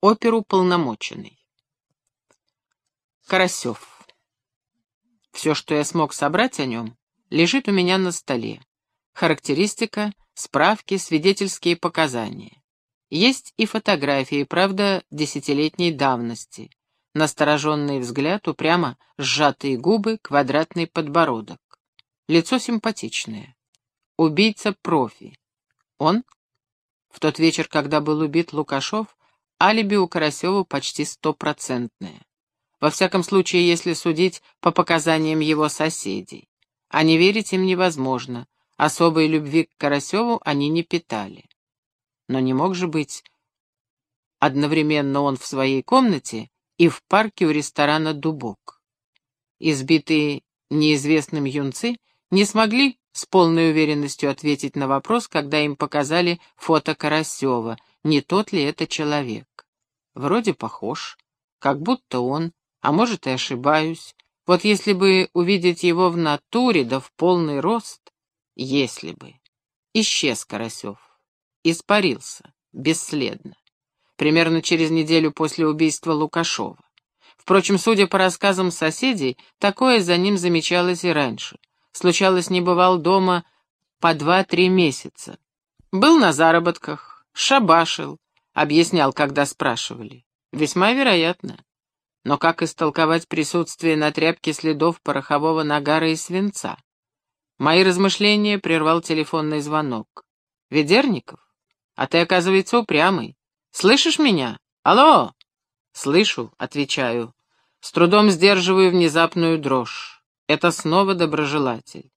Оперуполномоченный. Карасев. Все, что я смог собрать о нем, лежит у меня на столе. Характеристика, справки, свидетельские показания. Есть и фотографии, правда, десятилетней давности. Настороженный взгляд, упрямо сжатые губы, квадратный подбородок. Лицо симпатичное. Убийца профи. Он? В тот вечер, когда был убит Лукашов, алиби у Карасева почти стопроцентное. Во всяком случае, если судить по показаниям его соседей. А не верить им невозможно. Особой любви к Карасеву они не питали. Но не мог же быть одновременно он в своей комнате и в парке у ресторана «Дубок». Избитые неизвестным юнцы не смогли с полной уверенностью ответить на вопрос, когда им показали фото Карасева, не тот ли это человек. Вроде похож, как будто он, а может и ошибаюсь. Вот если бы увидеть его в натуре, да в полный рост, если бы. Исчез Карасев, испарился, бесследно. Примерно через неделю после убийства Лукашова. Впрочем, судя по рассказам соседей, такое за ним замечалось и раньше. Случалось, не бывал дома по два-три месяца. Был на заработках, шабашил, объяснял, когда спрашивали. Весьма вероятно. Но как истолковать присутствие на тряпке следов порохового нагара и свинца? Мои размышления прервал телефонный звонок. «Ведерников? А ты, оказывается, упрямый. Слышишь меня? Алло!» «Слышу», — отвечаю. С трудом сдерживаю внезапную дрожь. Это снова доброжелатель.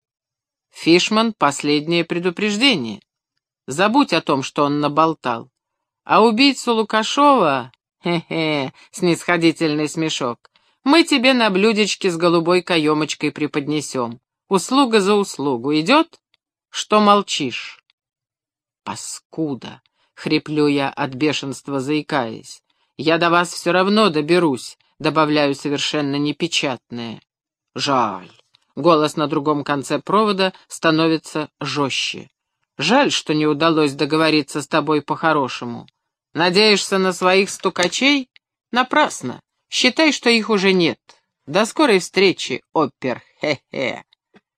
Фишман — последнее предупреждение. Забудь о том, что он наболтал. А убийцу Лукашова... Хе-хе, снисходительный смешок. Мы тебе на блюдечке с голубой каемочкой преподнесем. Услуга за услугу. Идет? Что молчишь? Паскуда! Хриплю я от бешенства, заикаясь. Я до вас все равно доберусь, добавляю совершенно непечатное. Жаль. Голос на другом конце провода становится жестче. Жаль, что не удалось договориться с тобой по-хорошему. Надеешься на своих стукачей? Напрасно. Считай, что их уже нет. До скорой встречи, опер. Хе-хе.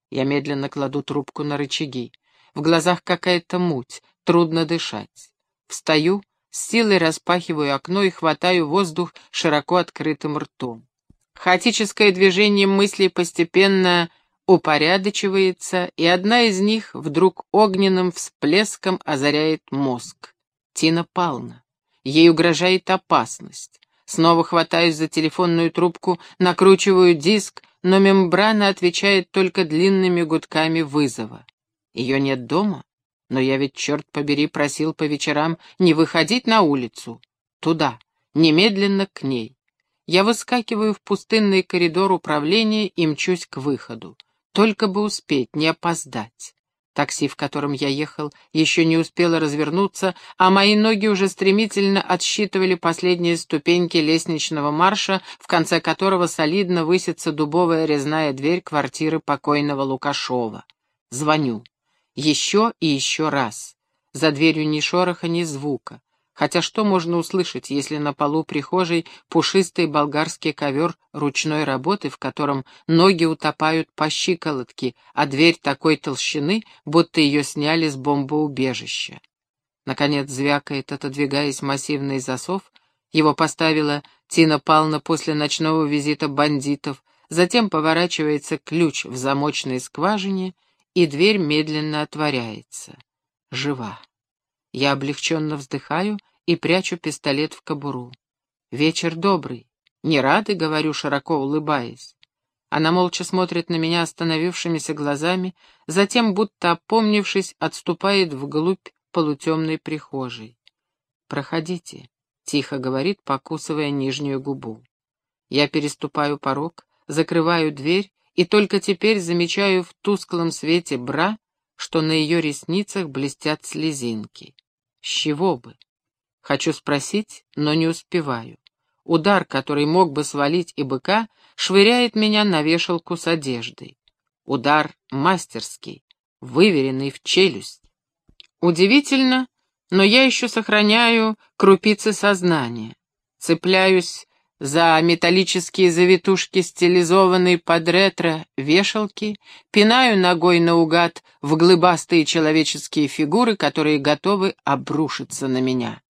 Я медленно кладу трубку на рычаги. В глазах какая-то муть, трудно дышать. Встаю, с силой распахиваю окно и хватаю воздух широко открытым ртом. Хаотическое движение мыслей постепенно упорядочивается, и одна из них вдруг огненным всплеском озаряет мозг. Тина Павловна. Ей угрожает опасность. Снова хватаюсь за телефонную трубку, накручиваю диск, но мембрана отвечает только длинными гудками вызова. Ее нет дома, но я ведь, черт побери, просил по вечерам не выходить на улицу. Туда, немедленно к ней. Я выскакиваю в пустынный коридор управления и мчусь к выходу. Только бы успеть, не опоздать. Такси, в котором я ехал, еще не успело развернуться, а мои ноги уже стремительно отсчитывали последние ступеньки лестничного марша, в конце которого солидно высится дубовая резная дверь квартиры покойного Лукашова. Звоню. Еще и еще раз. За дверью ни шороха, ни звука. Хотя что можно услышать, если на полу прихожей пушистый болгарский ковер ручной работы, в котором ноги утопают по щиколотке, а дверь такой толщины, будто ее сняли с бомбоубежища. Наконец звякает, отодвигаясь массивный засов. Его поставила Тина Павловна после ночного визита бандитов. Затем поворачивается ключ в замочной скважине, и дверь медленно отворяется. Жива. Я облегченно вздыхаю и прячу пистолет в кобуру. «Вечер добрый. Не рады?» — говорю, широко улыбаясь. Она молча смотрит на меня остановившимися глазами, затем, будто опомнившись, отступает вглубь полутемной прихожей. «Проходите», — тихо говорит, покусывая нижнюю губу. Я переступаю порог, закрываю дверь и только теперь замечаю в тусклом свете бра, что на ее ресницах блестят слезинки. С чего бы? Хочу спросить, но не успеваю. Удар, который мог бы свалить и быка, швыряет меня на вешалку с одеждой. Удар мастерский, выверенный в челюсть. Удивительно, но я еще сохраняю крупицы сознания. цепляюсь за металлические завитушки стилизованной под ретро вешалки, пинаю ногой наугад в глыбастые человеческие фигуры, которые готовы обрушиться на меня.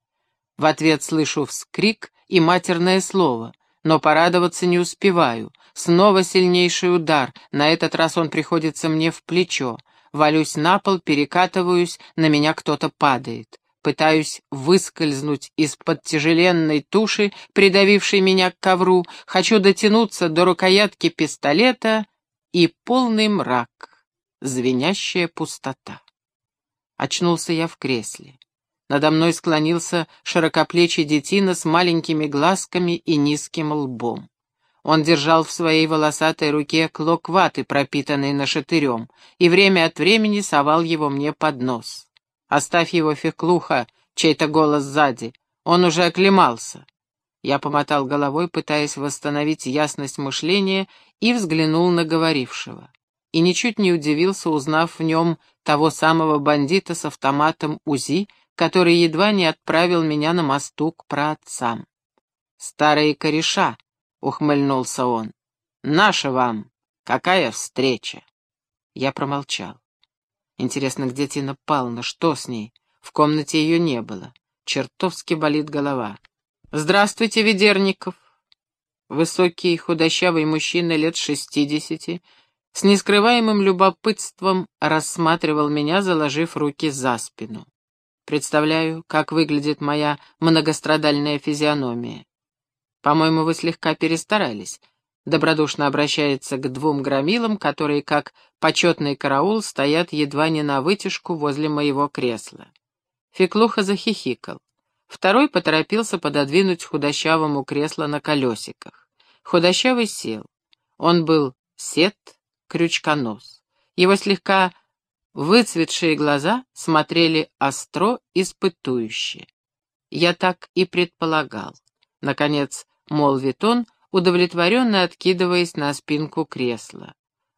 В ответ слышу вскрик и матерное слово, но порадоваться не успеваю. Снова сильнейший удар, на этот раз он приходится мне в плечо. Валюсь на пол, перекатываюсь, на меня кто-то падает. Пытаюсь выскользнуть из-под тяжеленной туши, придавившей меня к ковру, хочу дотянуться до рукоятки пистолета и полный мрак, звенящая пустота. Очнулся я в кресле. Надо мной склонился широкоплечий детина с маленькими глазками и низким лбом. Он держал в своей волосатой руке клок ваты, пропитанный нашатырем, и время от времени совал его мне под нос. «Оставь его, Феклуха!» — чей-то голос сзади. «Он уже оклемался!» Я помотал головой, пытаясь восстановить ясность мышления, и взглянул на говорившего. И ничуть не удивился, узнав в нем того самого бандита с автоматом УЗИ, который едва не отправил меня на мосту к праотцам. «Старые кореша!» — ухмыльнулся он. «Наша вам! Какая встреча!» Я промолчал. Интересно, где Тина Павловна? Что с ней? В комнате ее не было. Чертовски болит голова. «Здравствуйте, Ведерников!» Высокий, худощавый мужчина лет шестидесяти с нескрываемым любопытством рассматривал меня, заложив руки за спину. Представляю, как выглядит моя многострадальная физиономия. По-моему, вы слегка перестарались добродушно обращается к двум громилам, которые, как почетный караул, стоят едва не на вытяжку возле моего кресла. Феклуха захихикал. Второй поторопился пододвинуть худощавому кресло на колесиках. Худощавый сел. Он был сет, крючконос. Его слегка выцветшие глаза смотрели остро, испытующе. Я так и предполагал. Наконец, молвит он, удовлетворенно откидываясь на спинку кресла.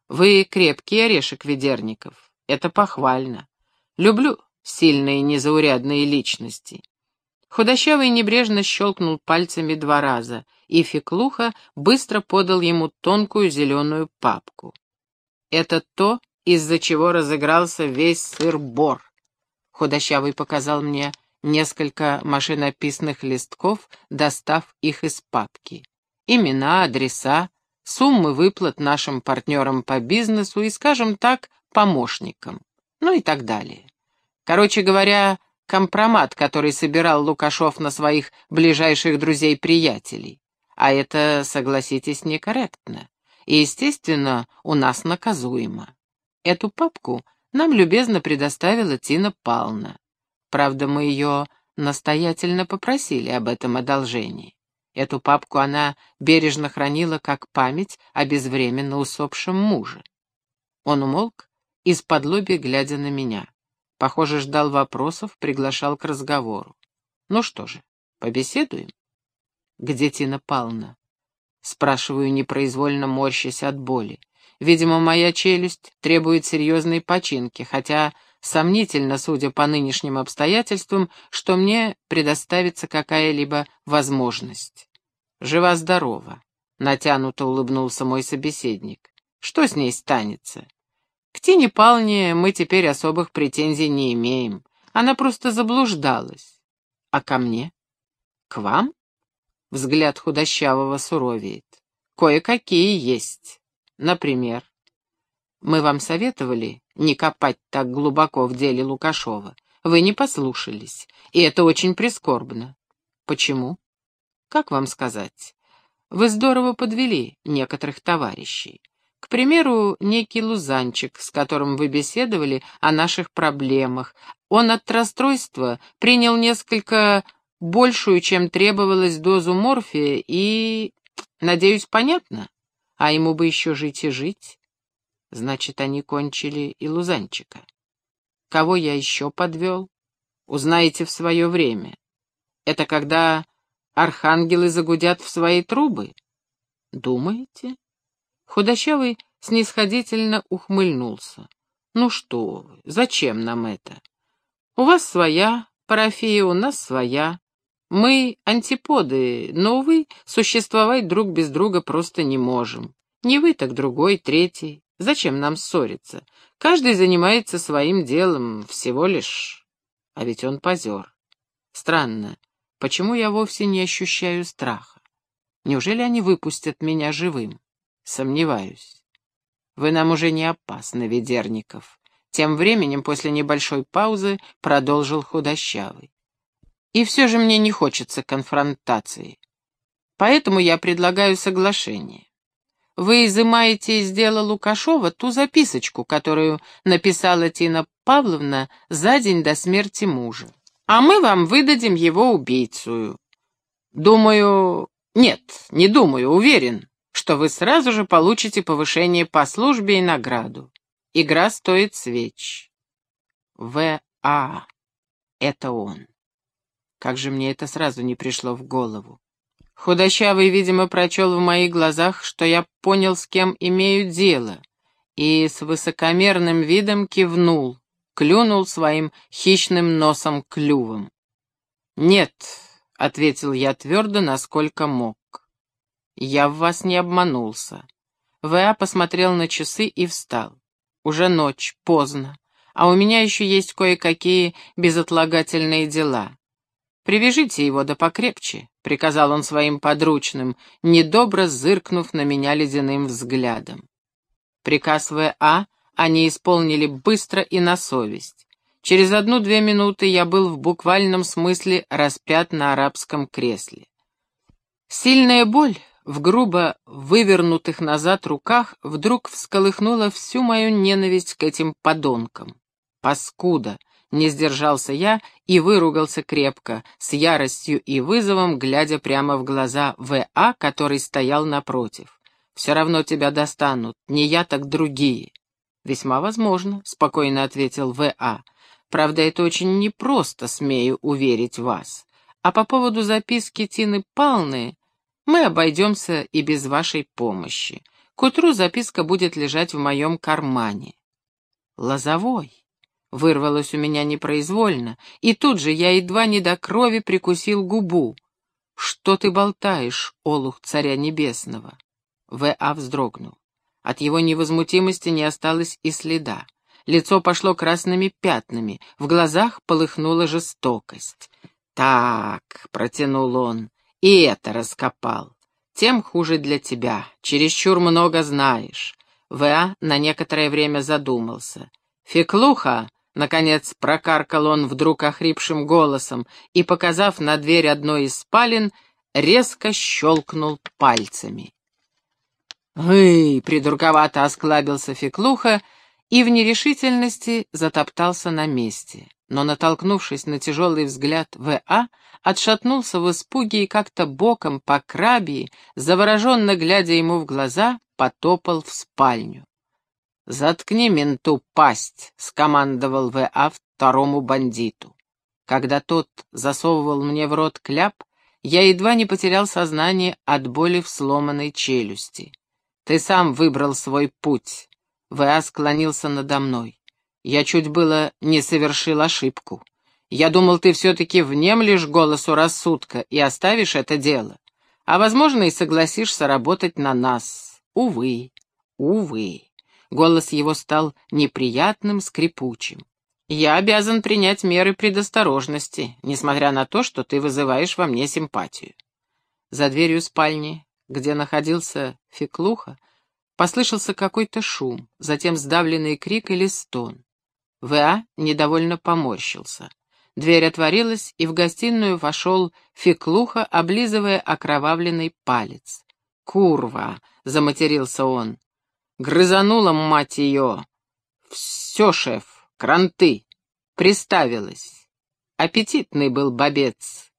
«Вы крепкий орешек, Ведерников. Это похвально. Люблю сильные незаурядные личности». Худощавый небрежно щелкнул пальцами два раза, и Феклуха быстро подал ему тонкую зеленую папку. «Это то, из-за чего разыгрался весь сыр-бор». Худощавый показал мне несколько машинописных листков, достав их из папки имена, адреса, суммы выплат нашим партнерам по бизнесу и, скажем так, помощникам, ну и так далее. Короче говоря, компромат, который собирал Лукашов на своих ближайших друзей-приятелей. А это, согласитесь, некорректно. И, естественно, у нас наказуемо. Эту папку нам любезно предоставила Тина Павловна. Правда, мы ее настоятельно попросили об этом одолжении. Эту папку она бережно хранила как память о безвременно усопшем муже. Он умолк, из-под лоби глядя на меня. Похоже, ждал вопросов, приглашал к разговору. Ну что же, побеседуем? Где Тина Павловна? Спрашиваю, непроизвольно морщась от боли. Видимо, моя челюсть требует серьезной починки, хотя сомнительно, судя по нынешним обстоятельствам, что мне предоставится какая-либо возможность. Жива-здорова, натянуто улыбнулся мой собеседник. Что с ней станется? К Тине Палне мы теперь особых претензий не имеем. Она просто заблуждалась. А ко мне? К вам? Взгляд худощавого суровеет. Кое-какие есть. Например, мы вам советовали не копать так глубоко в деле Лукашова. Вы не послушались, и это очень прискорбно. Почему? Как вам сказать? Вы здорово подвели некоторых товарищей. К примеру, некий лузанчик, с которым вы беседовали о наших проблемах. Он от расстройства принял несколько большую, чем требовалось, дозу морфия и... Надеюсь, понятно? А ему бы еще жить и жить. Значит, они кончили и лузанчика. Кого я еще подвел? Узнаете в свое время. Это когда архангелы загудят в свои трубы? Думаете? Худощавый снисходительно ухмыльнулся. Ну что вы, зачем нам это? У вас своя парафия, у нас своя. Мы антиподы, но, увы, существовать друг без друга просто не можем. Не вы, так другой, третий. Зачем нам ссориться? Каждый занимается своим делом, всего лишь... А ведь он позер. Странно, почему я вовсе не ощущаю страха? Неужели они выпустят меня живым? Сомневаюсь. Вы нам уже не опасны, Ведерников. Тем временем, после небольшой паузы, продолжил худощавый. И все же мне не хочется конфронтации. Поэтому я предлагаю соглашение. Вы изымаете из дела Лукашова ту записочку, которую написала Тина Павловна за день до смерти мужа. А мы вам выдадим его убийцу. Думаю... Нет, не думаю, уверен, что вы сразу же получите повышение по службе и награду. Игра стоит свеч. В.А. Это он. Как же мне это сразу не пришло в голову? Худощавый, видимо, прочел в моих глазах, что я понял, с кем имею дело, и с высокомерным видом кивнул, клюнул своим хищным носом клювом. «Нет», — ответил я твердо, насколько мог. «Я в вас не обманулся». В.А. посмотрел на часы и встал. «Уже ночь, поздно, а у меня еще есть кое-какие безотлагательные дела. «Привяжите его да покрепче», — приказал он своим подручным, недобро зыркнув на меня ледяным взглядом. Приказ В.А. они исполнили быстро и на совесть. Через одну-две минуты я был в буквальном смысле распят на арабском кресле. Сильная боль в грубо вывернутых назад руках вдруг всколыхнула всю мою ненависть к этим подонкам. Паскуда, не сдержался я и выругался крепко, с яростью и вызовом, глядя прямо в глаза В.А., который стоял напротив. «Все равно тебя достанут, не я, так другие». «Весьма возможно», — спокойно ответил В.А. «Правда, это очень непросто, смею уверить вас. А по поводу записки Тины Палны мы обойдемся и без вашей помощи. К утру записка будет лежать в моем кармане». «Лозовой», Вырвалось у меня непроизвольно, и тут же я едва не до крови прикусил губу. «Что ты болтаешь, олух царя небесного?» В.А. вздрогнул. От его невозмутимости не осталось и следа. Лицо пошло красными пятнами, в глазах полыхнула жестокость. «Так», — протянул он, — «и это раскопал. Тем хуже для тебя, чересчур много знаешь». В.А. на некоторое время задумался. «Феклуха Наконец прокаркал он вдруг охрипшим голосом и, показав на дверь одной из спален, резко щелкнул пальцами. «Эй!» — придурковато осклабился Феклуха и в нерешительности затоптался на месте, но, натолкнувшись на тяжелый взгляд В.А., отшатнулся в испуге и как-то боком по крабии, завороженно глядя ему в глаза, потопал в спальню. «Заткни менту пасть», — скомандовал В.А. второму бандиту. Когда тот засовывал мне в рот кляп, я едва не потерял сознание от боли в сломанной челюсти. «Ты сам выбрал свой путь», — В.А. склонился надо мной. «Я чуть было не совершил ошибку. Я думал, ты все-таки внемлешь голосу рассудка и оставишь это дело. А, возможно, и согласишься работать на нас. Увы, увы». Голос его стал неприятным, скрипучим. «Я обязан принять меры предосторожности, несмотря на то, что ты вызываешь во мне симпатию». За дверью спальни, где находился Феклуха, послышался какой-то шум, затем сдавленный крик или стон. В.А. недовольно поморщился. Дверь отворилась, и в гостиную вошел Феклуха, облизывая окровавленный палец. «Курва!» — заматерился он. Грызанула, мать ее. Все, шеф, кранты. Приставилась. Аппетитный был бобец.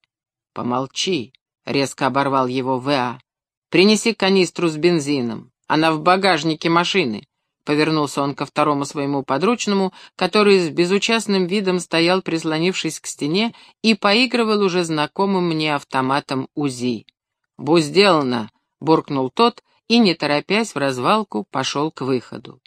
Помолчи, резко оборвал его В.А. Принеси канистру с бензином. Она в багажнике машины. Повернулся он ко второму своему подручному, который с безучастным видом стоял, прислонившись к стене, и поигрывал уже знакомым мне автоматом УЗИ. «Будь сделано!» — буркнул тот и, не торопясь в развалку, пошел к выходу.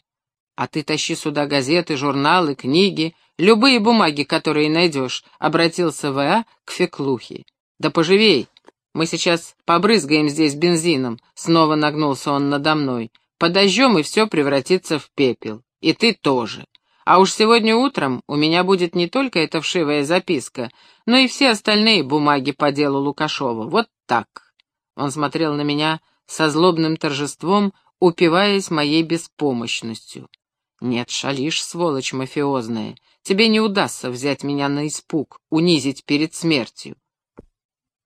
«А ты тащи сюда газеты, журналы, книги, любые бумаги, которые найдешь», — обратился В.А. к Феклухе. «Да поживей! Мы сейчас побрызгаем здесь бензином!» Снова нагнулся он надо мной. «Подожжем, и все превратится в пепел. И ты тоже. А уж сегодня утром у меня будет не только эта вшивая записка, но и все остальные бумаги по делу Лукашова. Вот так!» Он смотрел на меня со злобным торжеством, упиваясь моей беспомощностью. «Нет, шалишь, сволочь мафиозная. Тебе не удастся взять меня на испуг, унизить перед смертью».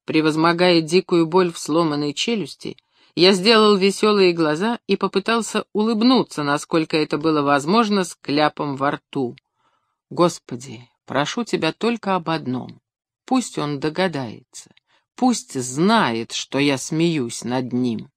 Превозмогая дикую боль в сломанной челюсти, я сделал веселые глаза и попытался улыбнуться, насколько это было возможно, с кляпом во рту. «Господи, прошу тебя только об одном. Пусть он догадается, пусть знает, что я смеюсь над ним».